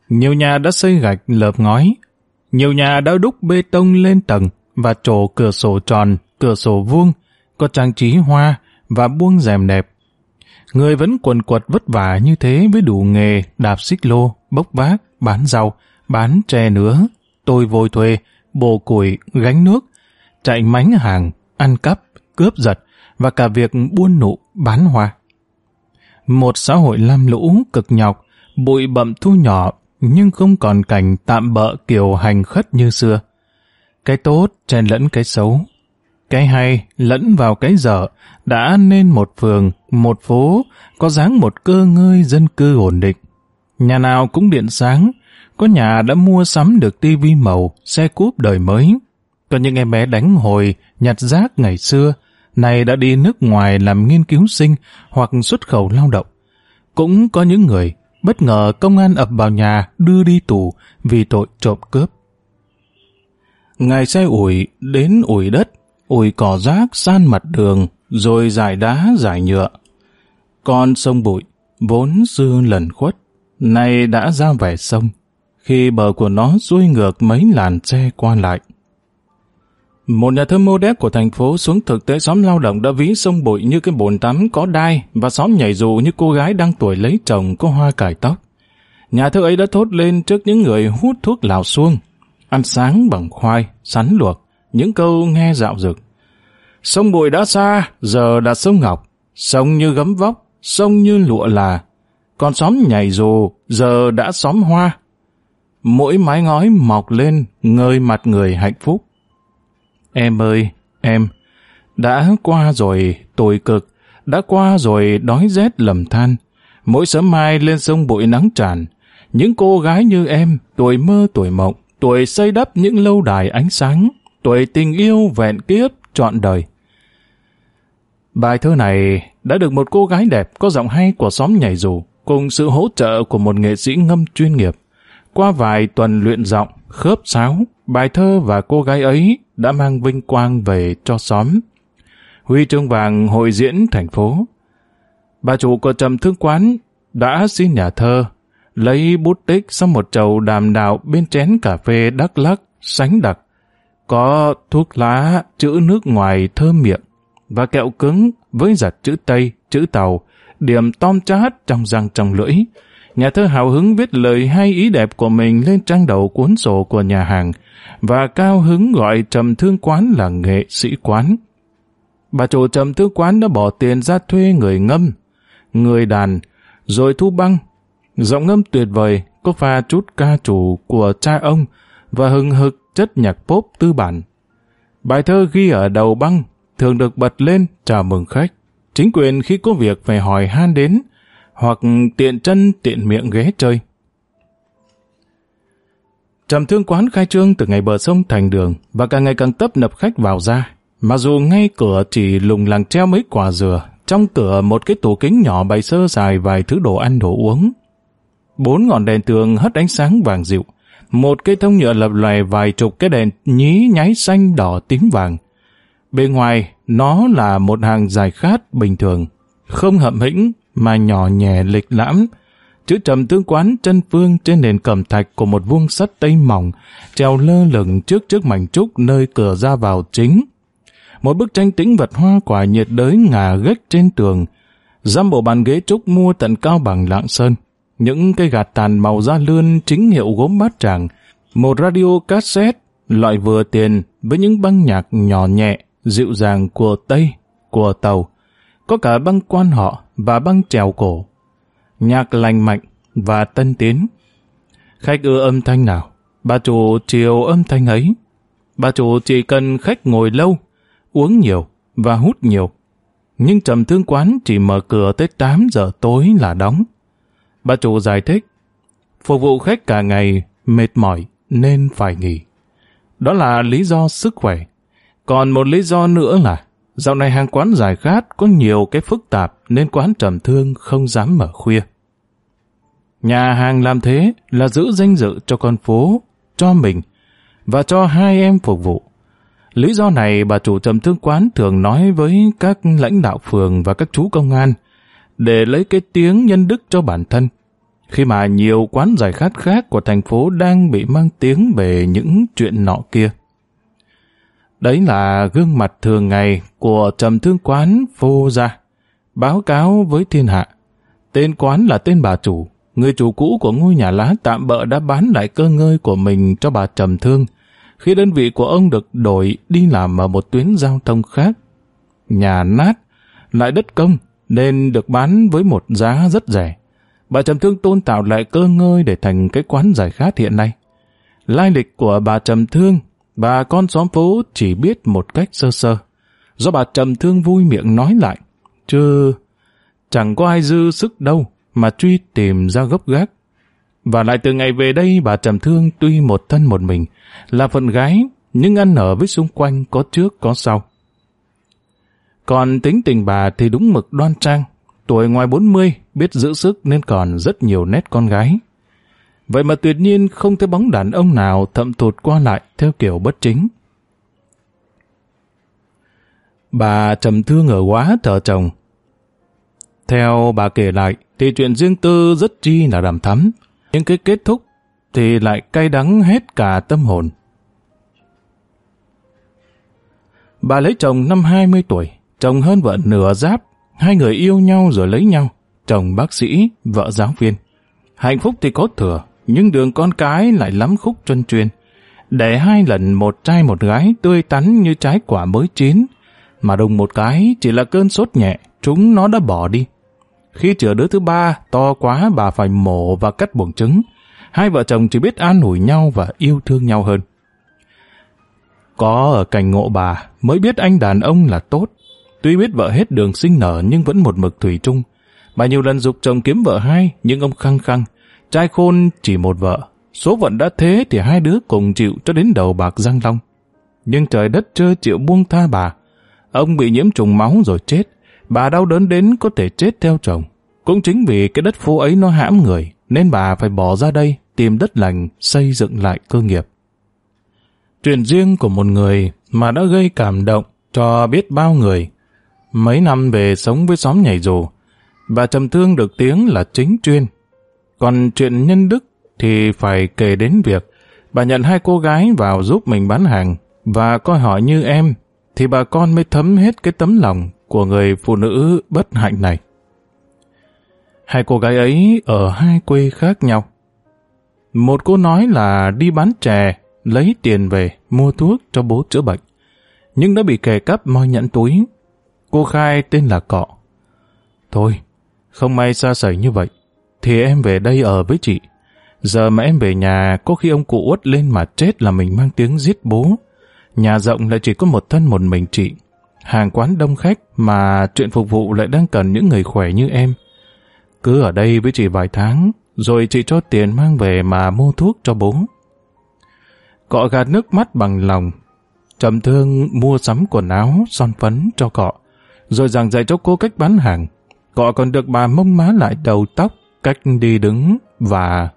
Speaker 1: Nhiều nhà đã xây gạch lợp ngói. Nhiều nhà đã đúc bê tông lên tầng và trổ cửa sổ tròn, cửa sổ vuông, có trang trí hoa và buông rèm đẹp. Người vẫn quần quật vất vả như thế với đủ nghề đạp xích lô, bốc vác, bán rau, bán tre nứa, tôi vôi thuê, bồ củi, gánh nước, chạy mánh hàng, ăn cắp, cướp giật và cả việc buôn nụ, bán hoa. Một xã hội lam lũ, cực nhọc, bụi bậm thu nhỏ nhưng không còn cảnh tạm bỡ kiểu hành khất như xưa. Cái tốt chen lẫn cái xấu, cái hay lẫn vào cái dở đã nên một phường, một phố, có dáng một cơ ngơi dân cư ổn định. Nhà nào cũng điện sáng, có nhà đã mua sắm được tivi màu, xe cúp đời mới. Còn những em bé đánh hồi, nhặt rác ngày xưa, này đã đi nước ngoài làm nghiên cứu sinh hoặc xuất khẩu lao động. Cũng có những người bất ngờ công an ập vào nhà đưa đi tù vì tội trộm cướp. ngài xe ủi đến ủi đất, ủi cỏ rác san mặt đường, rồi giải đá giải nhựa. Con sông bụi, vốn xưa lần khuất, nay đã ra vẻ sông, khi bờ của nó xuôi ngược mấy làn xe qua lại. Một nhà thơ mô đét của thành phố xuống thực tế xóm lao động đã ví sông bụi như cái bồn tắm có đai và xóm nhảy dù như cô gái đang tuổi lấy chồng có hoa cải tóc. Nhà thơ ấy đã thốt lên trước những người hút thuốc lào xuông, ăn sáng bằng khoai, sắn luộc, những câu nghe dạo dực. Sông bụi đã xa, giờ đã sông ngọc, sông như gấm vóc, sông như lụa là. Còn xóm nhảy dù, giờ đã xóm hoa. Mỗi mái ngói mọc lên, ngơi mặt người hạnh phúc. Em ơi, em, đã qua rồi tồi cực, đã qua rồi đói rét lầm than. Mỗi sớm mai lên sông bụi nắng tràn, những cô gái như em, tuổi mơ tuổi mộng, tuổi xây đắp những lâu đài ánh sáng, tuổi tình yêu vẹn kiếp trọn đời. Bài thơ này đã được một cô gái đẹp có giọng hay của xóm nhảy dù cùng sự hỗ trợ của một nghệ sĩ ngâm chuyên nghiệp. Qua vài tuần luyện giọng, khớp sáo, bài thơ và cô gái ấy đã mang vinh quang về cho xóm. Huy chương vàng hội diễn thành phố. Bà chủ của trầm thương quán đã xin nhà thơ lấy bút tích sau một chầu đàm đạo bên chén cà phê đắc lắc, sánh đặc. Có thuốc lá, chữ nước ngoài thơm miệng và kẹo cứng với giặt chữ Tây, chữ Tàu, điểm tom chát trong răng trong lưỡi. Nhà thơ hào hứng viết lời hay ý đẹp của mình lên trang đầu cuốn sổ của nhà hàng và cao hứng gọi trầm thương quán là nghệ sĩ quán. Bà chủ trầm thương quán đã bỏ tiền ra thuê người ngâm, người đàn, rồi thu băng. Giọng ngâm tuyệt vời, có pha chút ca chủ của cha ông và hừng hực chất nhạc pop tư bản. Bài thơ ghi ở đầu băng thường được bật lên chào mừng khách. Chính quyền khi có việc phải hỏi han đến, hoặc tiện chân tiện miệng ghé chơi. Trầm thương quán khai trương từ ngày bờ sông thành đường và càng ngày càng tấp nập khách vào ra. Mặc dù ngay cửa chỉ lùng làng treo mấy quả dừa, trong cửa một cái tủ kính nhỏ bày sơ dài vài thứ đồ ăn đồ uống. Bốn ngọn đèn tường hất ánh sáng vàng dịu. Một cây thông nhựa lập lòe vài chục cái đèn nhí nháy xanh đỏ tím vàng. Bên ngoài, nó là một hàng dài khát bình thường, không hậm hĩnh mà nhỏ nhẹ lịch lãm. Chữ trầm tương quán chân phương trên nền cẩm thạch của một vuông sắt tây mỏng, treo lơ lửng trước trước mảnh trúc nơi cửa ra vào chính. Một bức tranh tĩnh vật hoa quả nhiệt đới ngả gách trên tường, giam bộ bàn ghế trúc mua tận cao bằng lạng sơn. Những cây gạt tàn màu da lươn chính hiệu gốm bát tràng, một radio cassette, loại vừa tiền với những băng nhạc nhỏ nhẹ, dịu dàng của Tây, của Tàu, có cả băng quan họ và băng trèo cổ, nhạc lành mạnh và tân tiến. Khách ưa âm thanh nào, bà chủ chiều âm thanh ấy. Bà chủ chỉ cần khách ngồi lâu, uống nhiều và hút nhiều. Nhưng trầm thương quán chỉ mở cửa tới 8 giờ tối là đóng. Bà chủ giải thích, phục vụ khách cả ngày mệt mỏi nên phải nghỉ. Đó là lý do sức khỏe. Còn một lý do nữa là dạo này hàng quán giải khát có nhiều cái phức tạp nên quán trầm thương không dám mở khuya. Nhà hàng làm thế là giữ danh dự cho con phố, cho mình và cho hai em phục vụ. Lý do này bà chủ trầm thương quán thường nói với các lãnh đạo phường và các chú công an để lấy cái tiếng nhân đức cho bản thân. Khi mà nhiều quán giải khát khác của thành phố đang bị mang tiếng về những chuyện nọ kia. Đấy là gương mặt thường ngày của trầm thương quán phô ra, báo cáo với thiên hạ. Tên quán là tên bà chủ, người chủ cũ của ngôi nhà lá tạm bỡ đã bán lại cơ ngơi của mình cho bà trầm thương, khi đơn vị của ông được đổi đi làm ở một tuyến giao thông khác. Nhà nát, lại đất công, nên được bán với một giá rất rẻ. Bà Trầm Thương tôn tạo lại cơ ngơi để thành cái quán giải khát hiện nay. Lai lịch của bà Trầm Thương, bà con xóm phố chỉ biết một cách sơ sơ. Do bà Trầm Thương vui miệng nói lại, chứ chẳng có ai dư sức đâu mà truy tìm ra gốc gác. Và lại từ ngày về đây bà Trầm Thương tuy một thân một mình, là phận gái, nhưng ăn ở với xung quanh có trước có sau. Còn tính tình bà thì đúng mực đoan trang, tuổi ngoài 40, biết giữ sức nên còn rất nhiều nét con gái. Vậy mà tuyệt nhiên không thấy bóng đàn ông nào thậm thụt qua lại theo kiểu bất chính. Bà trầm thương ở quá thợ chồng. Theo bà kể lại, thì chuyện riêng tư rất chi là đàm thắm, nhưng cái kết thúc thì lại cay đắng hết cả tâm hồn. Bà lấy chồng năm 20 tuổi, chồng hơn vợ nửa giáp, hai người yêu nhau rồi lấy nhau, chồng bác sĩ, vợ giáo viên. Hạnh phúc thì có thừa, nhưng đường con cái lại lắm khúc chân truyền. Để hai lần một trai một gái tươi tắn như trái quả mới chín, mà đùng một cái chỉ là cơn sốt nhẹ, chúng nó đã bỏ đi. Khi chữa đứa thứ ba, to quá bà phải mổ và cắt buồng trứng. Hai vợ chồng chỉ biết an ủi nhau và yêu thương nhau hơn. Có ở cạnh ngộ bà mới biết anh đàn ông là tốt. Tuy biết vợ hết đường sinh nở nhưng vẫn một mực thủy chung. Bà nhiều lần dục chồng kiếm vợ hai nhưng ông khăng khăng. Trai khôn chỉ một vợ. Số phận đã thế thì hai đứa cùng chịu cho đến đầu bạc răng long. Nhưng trời đất chưa chịu buông tha bà. Ông bị nhiễm trùng máu rồi chết. Bà đau đớn đến có thể chết theo chồng. Cũng chính vì cái đất phố ấy nó hãm người, nên bà phải bỏ ra đây tìm đất lành xây dựng lại cơ nghiệp. Chuyện riêng của một người mà đã gây cảm động cho biết bao người. Mấy năm về sống với xóm nhảy dù, bà trầm thương được tiếng là chính chuyên. Còn chuyện nhân đức thì phải kể đến việc bà nhận hai cô gái vào giúp mình bán hàng và coi họ như em thì bà con mới thấm hết cái tấm lòng của người phụ nữ bất hạnh này. Hai cô gái ấy ở hai quê khác nhau. Một cô nói là đi bán chè, lấy tiền về, mua thuốc cho bố chữa bệnh. Nhưng đã bị kẻ cắp moi nhẫn túi. Cô khai tên là Cọ. Thôi, không may xa xảy như vậy, thì em về đây ở với chị. Giờ mà em về nhà, có khi ông cụ uất lên mà chết là mình mang tiếng giết bố. Nhà rộng lại chỉ có một thân một mình chị. Hàng quán đông khách mà chuyện phục vụ lại đang cần những người khỏe như em. Cứ ở đây với chị vài tháng, rồi chị cho tiền mang về mà mua thuốc cho bố. Cọ gạt nước mắt bằng lòng, trầm thương mua sắm quần áo, son phấn cho cọ, rồi giảng dạy cho cô cách bán hàng. Cọ còn được bà mông má lại đầu tóc, cách đi đứng và...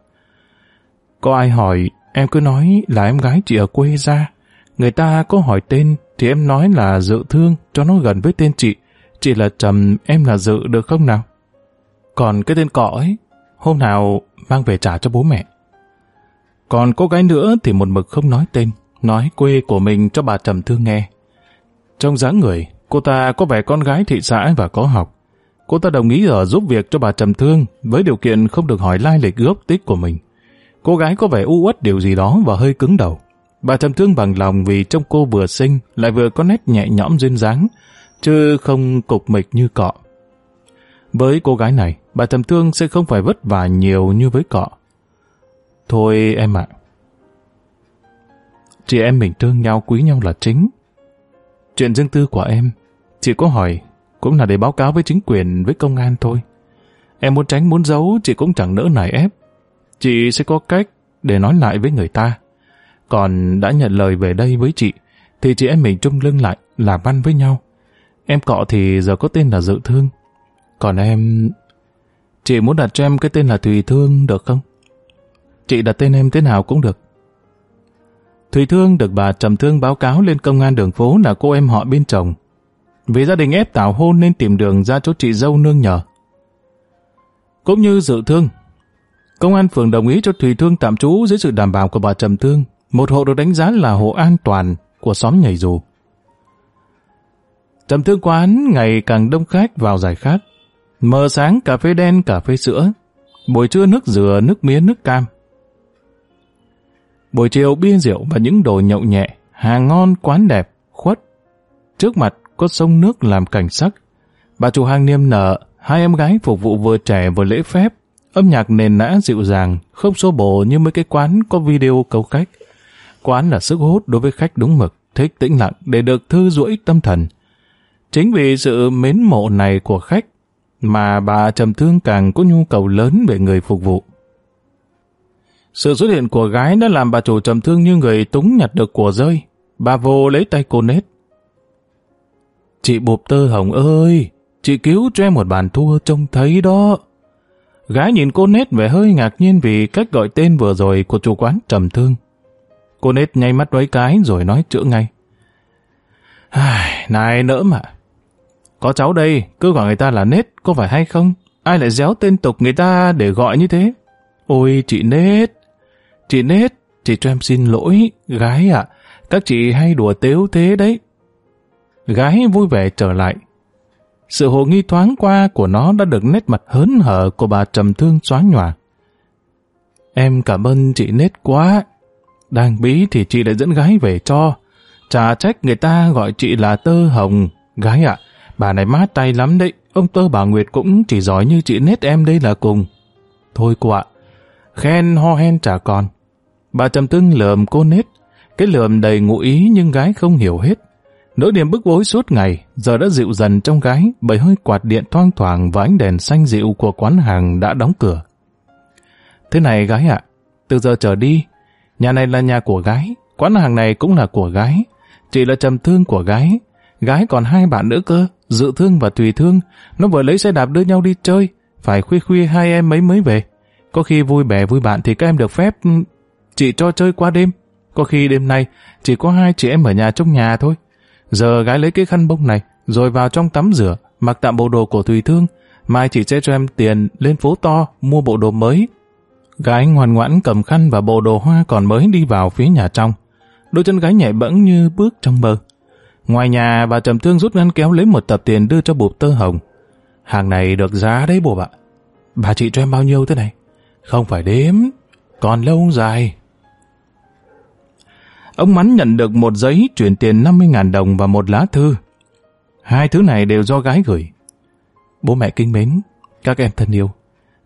Speaker 1: Có ai hỏi, em cứ nói là em gái chị ở quê ra. Người ta có hỏi tên thì em nói là dự thương cho nó gần với tên chị. Chị là Trầm, em là dự được không nào? Còn cái tên cọ ấy, hôm nào mang về trả cho bố mẹ. Còn cô gái nữa thì một mực không nói tên, nói quê của mình cho bà Trầm Thương nghe. Trong dáng người, cô ta có vẻ con gái thị xã và có học. Cô ta đồng ý ở giúp việc cho bà Trầm Thương với điều kiện không được hỏi lai lịch gốc tích của mình. Cô gái có vẻ u uất điều gì đó và hơi cứng đầu. Bà Trầm Thương bằng lòng vì trông cô vừa xinh lại vừa có nét nhẹ nhõm duyên dáng, chứ không cục mịch như cọ. Với cô gái này, bà Trầm Thương sẽ không phải vất vả nhiều như với cọ. Thôi em ạ. Chị em mình thương nhau quý nhau là chính. Chuyện riêng tư của em, chị có hỏi cũng là để báo cáo với chính quyền, với công an thôi. Em muốn tránh muốn giấu, chị cũng chẳng nỡ nài ép. Chị sẽ có cách để nói lại với người ta. Còn đã nhận lời về đây với chị, thì chị em mình chung lưng lại, làm ăn với nhau. Em cọ thì giờ có tên là Dự Thương. Còn em... Chị muốn đặt cho em cái tên là Thùy Thương được không? Chị đặt tên em thế nào cũng được. Thùy Thương được bà Trầm Thương báo cáo lên công an đường phố là cô em họ bên chồng. Vì gia đình ép tảo hôn nên tìm đường ra chỗ chị dâu nương nhờ. Cũng như dự thương, công an phường đồng ý cho Thùy Thương tạm trú dưới sự đảm bảo của bà Trầm Thương, một hộ được đánh giá là hộ an toàn của xóm nhảy dù. Trầm Thương quán ngày càng đông khách vào giải khát, mờ sáng cà phê đen, cà phê sữa, buổi trưa nước dừa, nước mía, nước cam. Buổi chiều bia rượu và những đồ nhậu nhẹ, hàng ngon quán đẹp, khuất. Trước mặt có sông nước làm cảnh sắc. Bà chủ hàng niêm nợ, hai em gái phục vụ vừa trẻ vừa lễ phép, âm nhạc nền nã dịu dàng, không xô bổ như mấy cái quán có video câu khách. Quán là sức hút đối với khách đúng mực, thích tĩnh lặng để được thư duỗi tâm thần. Chính vì sự mến mộ này của khách mà bà trầm thương càng có nhu cầu lớn về người phục vụ. Sự xuất hiện của gái đã làm bà chủ trầm thương như người túng nhặt được của rơi. Bà vô lấy tay cô nết. Chị bụp tơ hồng ơi, chị cứu cho em một bàn thua trông thấy đó. Gái nhìn cô nết vẻ hơi ngạc nhiên vì cách gọi tên vừa rồi của chủ quán trầm thương. Cô nết nháy mắt mấy cái rồi nói chữa ngay. Ai, này nỡ mà. Có cháu đây, cứ gọi người ta là nết, có phải hay không? Ai lại déo tên tục người ta để gọi như thế? Ôi chị nết, chị nết, chị cho em xin lỗi, gái ạ, các chị hay đùa tếu thế đấy. Gái vui vẻ trở lại. Sự hồ nghi thoáng qua của nó đã được nét mặt hớn hở của bà trầm thương xóa nhòa. Em cảm ơn chị nết quá. Đang bí thì chị lại dẫn gái về cho. Chả trách người ta gọi chị là tơ hồng. Gái ạ, bà này mát tay lắm đấy. Ông tơ bà Nguyệt cũng chỉ giỏi như chị nết em đây là cùng. Thôi cô ạ, khen ho hen trả còn. Bà trầm thương lườm cô nết. Cái lườm đầy ngụ ý nhưng gái không hiểu hết. Nỗi niềm bức bối suốt ngày giờ đã dịu dần trong gái bởi hơi quạt điện thoang thoảng và ánh đèn xanh dịu của quán hàng đã đóng cửa. Thế này gái ạ, từ giờ trở đi, nhà này là nhà của gái, quán hàng này cũng là của gái, chị là trầm thương của gái, gái còn hai bạn nữa cơ, dự thương và tùy thương, nó vừa lấy xe đạp đưa nhau đi chơi, phải khuya khuya hai em mấy mới về. Có khi vui bè vui bạn thì các em được phép ừ, chị cho chơi qua đêm, có khi đêm nay chỉ có hai chị em ở nhà trong nhà thôi. Giờ gái lấy cái khăn bông này, rồi vào trong tắm rửa, mặc tạm bộ đồ của Thùy Thương. Mai chị sẽ cho em tiền lên phố to, mua bộ đồ mới. Gái ngoan ngoãn cầm khăn và bộ đồ hoa còn mới đi vào phía nhà trong. Đôi chân gái nhẹ bẫng như bước trong mơ. Ngoài nhà, bà Trầm Thương rút ngăn kéo lấy một tập tiền đưa cho bụp tơ hồng. Hàng này được giá đấy bố ạ. Bà chị cho em bao nhiêu thế này? Không phải đếm, còn lâu dài. Ông Mắn nhận được một giấy chuyển tiền 50.000 đồng và một lá thư. Hai thứ này đều do gái gửi. Bố mẹ kính mến, các em thân yêu.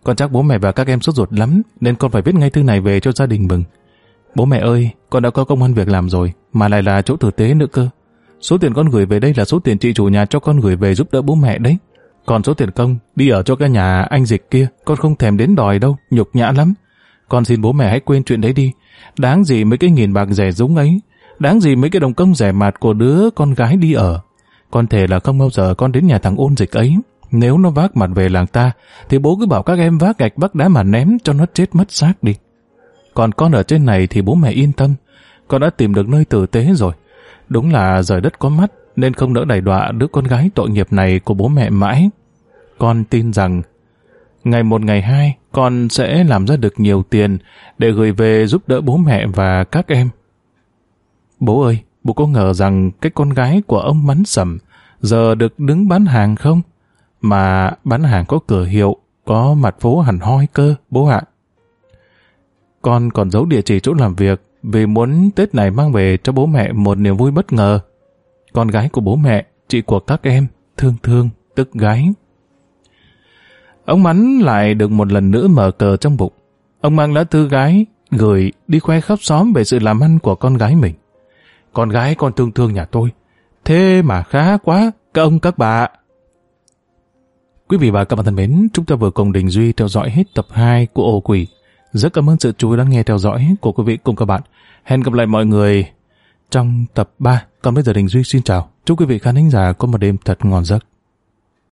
Speaker 1: Con chắc bố mẹ và các em sốt ruột lắm nên con phải viết ngay thư này về cho gia đình mừng. Bố mẹ ơi, con đã có công ăn việc làm rồi mà lại là chỗ tử tế nữa cơ. Số tiền con gửi về đây là số tiền chị chủ nhà cho con gửi về giúp đỡ bố mẹ đấy. Còn số tiền công, đi ở cho cái nhà anh dịch kia, con không thèm đến đòi đâu, nhục nhã lắm. Con xin bố mẹ hãy quên chuyện đấy đi, Đáng gì mấy cái nghìn bạc rẻ rúng ấy, đáng gì mấy cái đồng công rẻ mạt của đứa con gái đi ở. Con thể là không bao giờ con đến nhà thằng ôn dịch ấy. Nếu nó vác mặt về làng ta, thì bố cứ bảo các em vác gạch vác đá mà ném cho nó chết mất xác đi. Còn con ở trên này thì bố mẹ yên tâm. Con đã tìm được nơi tử tế rồi. Đúng là rời đất có mắt, nên không đỡ đẩy đọa đứa con gái tội nghiệp này của bố mẹ mãi. Con tin rằng Ngày một ngày hai, con sẽ làm ra được nhiều tiền để gửi về giúp đỡ bố mẹ và các em. Bố ơi, bố có ngờ rằng cái con gái của ông Mắn Sầm giờ được đứng bán hàng không? Mà bán hàng có cửa hiệu, có mặt phố hẳn hoi cơ, bố ạ. Con còn giấu địa chỉ chỗ làm việc vì muốn Tết này mang về cho bố mẹ một niềm vui bất ngờ. Con gái của bố mẹ, chị của các em, thương thương, tức gái. Ông Mắn lại được một lần nữa mở cờ trong bụng. Ông mang lá thư gái, gửi đi khoe khắp xóm về sự làm ăn của con gái mình. Con gái con thương thương nhà tôi. Thế mà khá quá, các ông các bà. Quý vị và các bạn thân mến, chúng ta vừa cùng Đình Duy theo dõi hết tập 2 của Ổ Quỷ. Rất cảm ơn sự chú ý lắng nghe theo dõi của quý vị cùng các bạn. Hẹn gặp lại mọi người trong tập 3. Còn bây giờ Đình Duy xin chào. Chúc quý vị khán thính giả có một đêm thật ngon giấc.